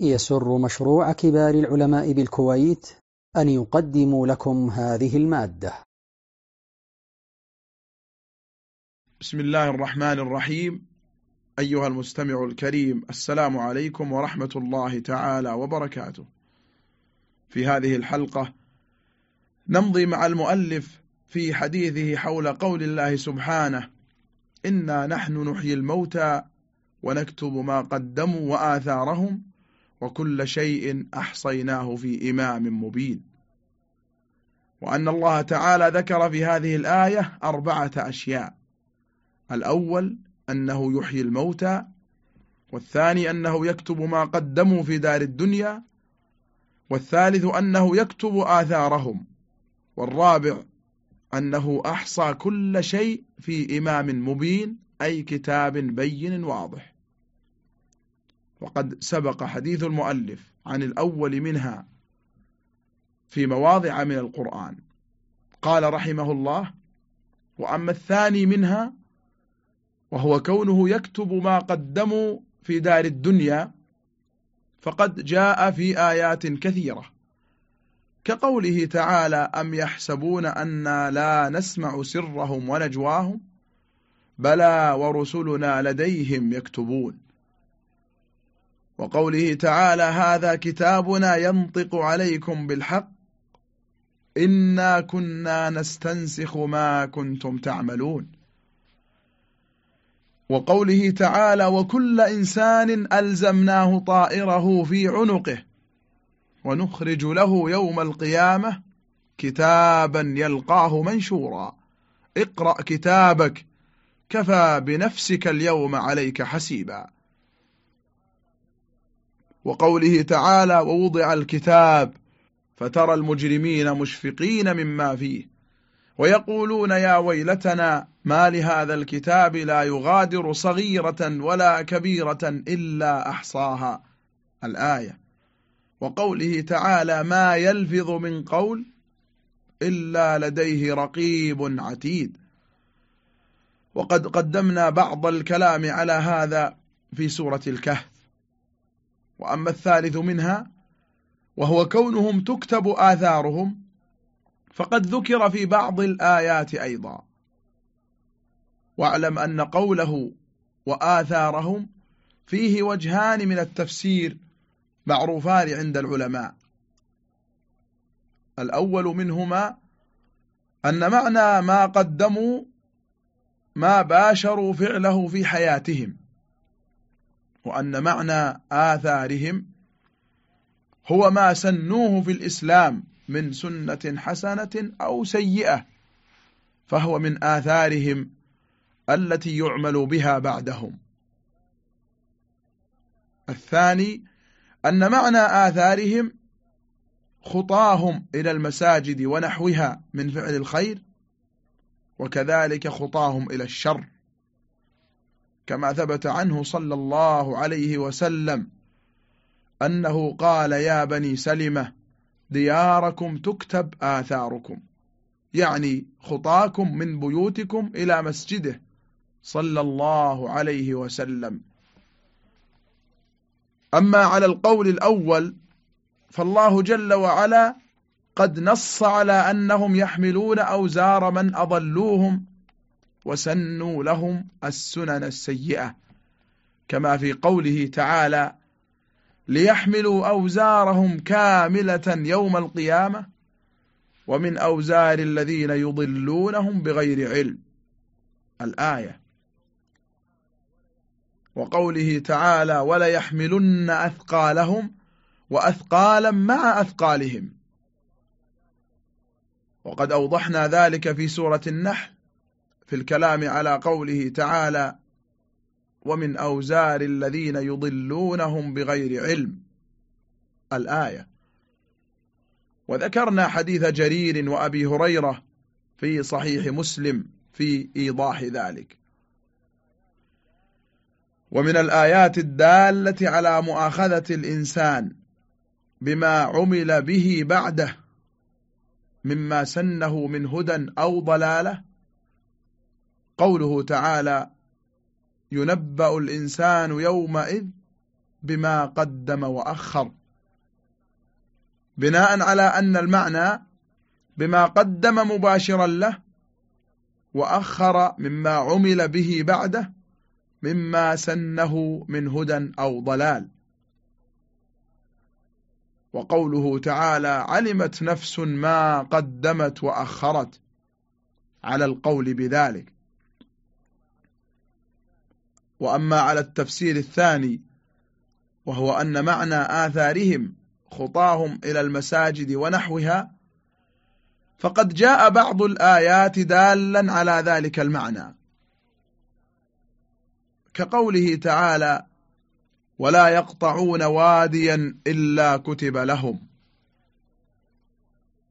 يسر مشروع كبار العلماء بالكويت أن يقدم لكم هذه المادة. بسم الله الرحمن الرحيم. أيها المستمع الكريم السلام عليكم ورحمة الله تعالى وبركاته. في هذه الحلقة نمضي مع المؤلف في حديثه حول قول الله سبحانه إنا نحن نحيي الموتى ونكتب ما قدموا وآثارهم وكل شيء أحصيناه في إمام مبين. وأن الله تعالى ذكر في هذه الآية أربعة أشياء. الأول أنه يحيي الموتى والثاني أنه يكتب ما قدموا في دار الدنيا والثالث أنه يكتب آثارهم والرابع أنه أحصى كل شيء في إمام مبين أي كتاب بين واضح. وقد سبق حديث المؤلف عن الأول منها في مواضع من القرآن. قال رحمه الله وأما الثاني منها وهو كونه يكتب ما قدموا في دار الدنيا فقد جاء في آيات كثيرة. كقوله تعالى أم يحسبون أنا لا نسمع سرهم ونجواهم؟ بلى ورسلنا لديهم يكتبون. وقوله تعالى هذا كتابنا ينطق عليكم بالحق. إنا كنا نستنسخ ما كنتم تعملون. وقوله تعالى وكل إنسان ألزمناه طائره في عنقه. ونخرج له يوم القيامة كتابا يلقاه منشورا. اقرأ كتابك كفى بنفسك اليوم عليك حسيبا. وقوله تعالى ووضع الكتاب فترى المجرمين مشفقين مما فيه ويقولون يا ويلتنا ما لهذا الكتاب لا يغادر صغيرة ولا كبيرة إلا أحصاها. الآية. وقوله تعالى ما يلفظ من قول إلا لديه رقيب عتيد. وقد قدمنا بعض الكلام على هذا في سورة الكهف. وأما الثالث منها وهو كونهم تكتب آثارهم فقد ذكر في بعض الآيات أيضا. واعلم أن قوله وآثارهم فيه وجهان من التفسير معروفان عند العلماء. الأول منهما أن معنى ما قدموا ما باشروا فعله في حياتهم. وأن معنى آثارهم هو ما سنوه في الإسلام من سنة حسنة أو سيئة فهو من آثارهم التي يعمل بها بعدهم. الثاني أن معنى آثارهم خطاهم إلى المساجد ونحوها من فعل الخير وكذلك خطاهم إلى الشر. كما ثبت عنه صلى الله عليه وسلم أنه قال يا بني سلمة دياركم تكتب آثاركم يعني خطاكم من بيوتكم إلى مسجده صلى الله عليه وسلم. أما على القول الأول فالله جل وعلا قد نص على أنهم يحملون أوزار من أضلوهم وسنوا لهم السنن السيئة كما في قوله تعالى ليحملوا أوزارهم كاملة يوم القيامة ومن أوزار الذين يضلونهم بغير علم. الآية. وقوله تعالى وليحملن أثقالهم وأثقالا مع أثقالهم. وقد أوضحنا ذلك في سورة النحل في الكلام على قوله تعالى ومن أوزار الذين يضلونهم بغير علم الآية. وذكرنا حديث جرير وأبي هريرة في صحيح مسلم في إيضاح ذلك. ومن الآيات الدالة على مؤاخذة الإنسان بما عمل به بعده مما سنه من هدى أو ضلالة قوله تعالى ينبأ الإنسان يومئذ بما قدم وأخر. بناء على أن المعنى بما قدم مباشرا له وأخر مما عمل به بعده مما سنه من هدى أو ضلال. وقوله تعالى علمت نفس ما قدمت وأخرت على القول بذلك. وأما على التفسير الثاني وهو أن معنى آثارهم خطاهم إلى المساجد ونحوها فقد جاء بعض الآيات دالا على ذلك المعنى. كقوله تعالى ولا يقطعون واديا إلا كتب لهم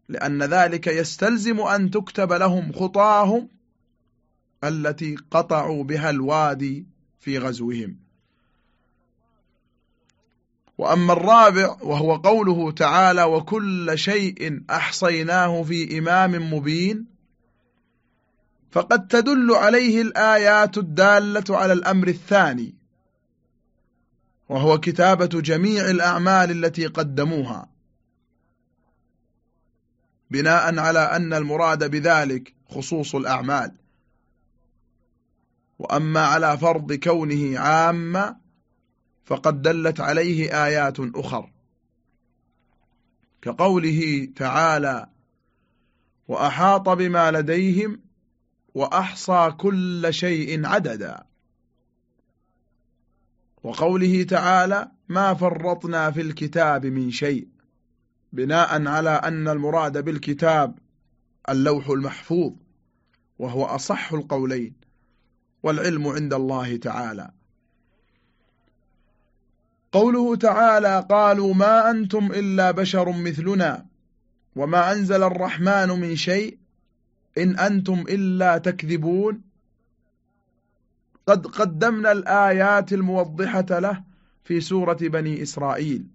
لأن ذلك يستلزم أن تكتب لهم خطاهم التي قطعوا بها الوادي في غزوهم. وأما الرابع وهو قوله تعالى وكل شيء أحصيناه في إمام مبين فقد تدل عليه الآيات الدالة على الأمر الثاني وهو كتابة جميع الأعمال التي قدموها. بناء على أن المراد بذلك خصوص الأعمال. وأما على فرض كونه عاما فقد دلت عليه آيات أخر. كقوله تعالى وأحاط بما لديهم وأحصى كل شيء عددا. وقوله تعالى ما فرطنا في الكتاب من شيء بناء على أن المراد بالكتاب اللوح المحفوظ وهو أصح القولين. والعلم عند الله تعالى. قوله تعالى قالوا ما أنتم إلا بشر مثلنا وما أنزل الرحمن من شيء إن أنتم إلا تكذبون. قد قدمنا الآيات الموضحة له في سورة بني إسرائيل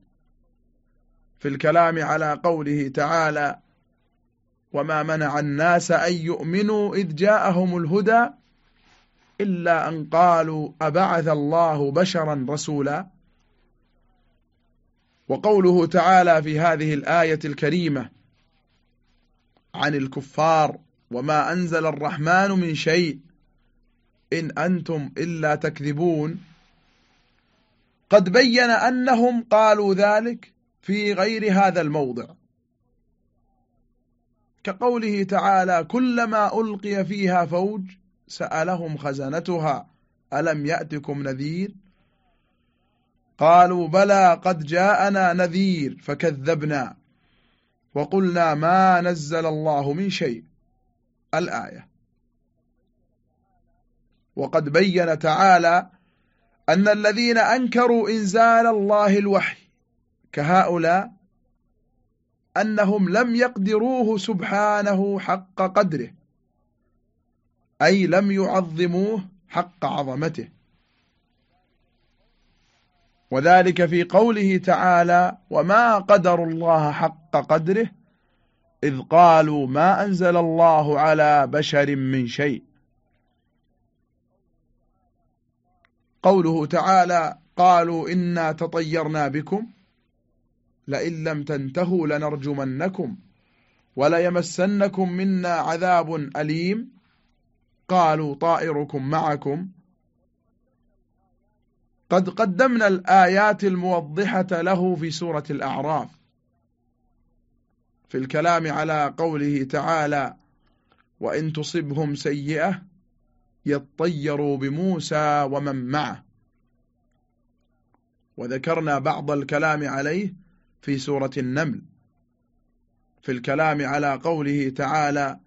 في الكلام على قوله تعالى وما منع الناس أن يؤمنوا إذ جاءهم الهدى إلا أن قالوا أبعث الله بشرا رسولا. وقوله تعالى في هذه الآية الكريمة عن الكفار وما أنزل الرحمن من شيء إن أنتم إلا تكذبون. قد بين أنهم قالوا ذلك في غير هذا الموضع. كقوله تعالى كلما ألقي فيها فوج سألهم خزنتها ألم يأتكم نذير؟ قالوا بلى قد جاءنا نذير فكذبنا وقلنا ما نزل الله من شيء. الآية. وقد بين تعالى أن الذين أنكروا إنزال الله الوحي كهؤلاء أنهم لم يقدروه سبحانه حق قدره. أي لم يعظموه حق عظمته. وذلك في قوله تعالى وما قدر الله حق قدره إذ قالوا ما أنزل الله على بشر من شيء قوله تعالى قالوا إنا تطيرنا بكم لئن لم تنتهوا لنرجمنكم وليمسنكم منا عذاب أليم قالوا طائركم معكم. قد قدمنا الآيات الموضحة له في سورة الأعراف. في الكلام على قوله تعالى وإن تصبهم سيئة يطيروا بموسى ومن معه. وذكرنا بعض الكلام عليه في سورة النمل. في الكلام على قوله تعالى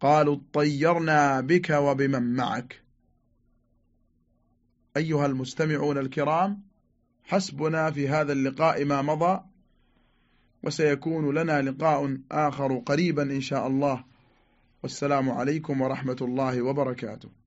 قالوا اطيرنا بك وبمن معك. أيها المستمعون الكرام حسبنا في هذا اللقاء ما مضى وسيكون لنا لقاء آخر قريبا إن شاء الله. والسلام عليكم ورحمة الله وبركاته.